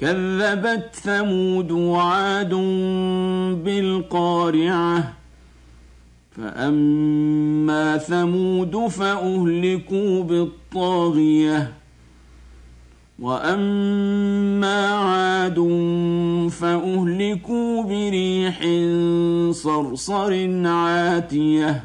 كذبت ثمود وعاد بالقارعة. فأما ثمود فأهلكوا بالطاغية. وأما عاد فأهلكوا بريح صرصر عاتية.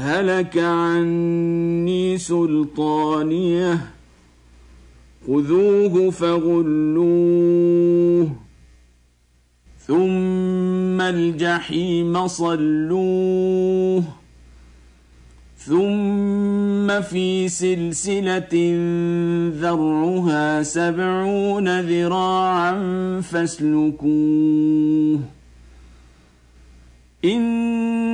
هلك عني سلطانيه. خذوه فغلوه. ثم الجحيم صلوه. ثم في سلسلة ذرعها سبعون ذراعا فاسلكوه.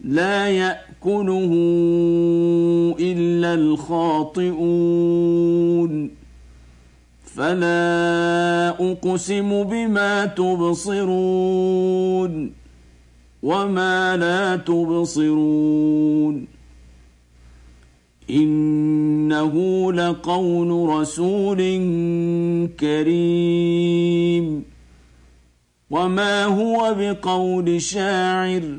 لا يأكله إلا الخاطئون. فلا أقسم بما تبصرون وما لا تبصرون. إنه لقول رسول كريم. وما هو بقول شاعر.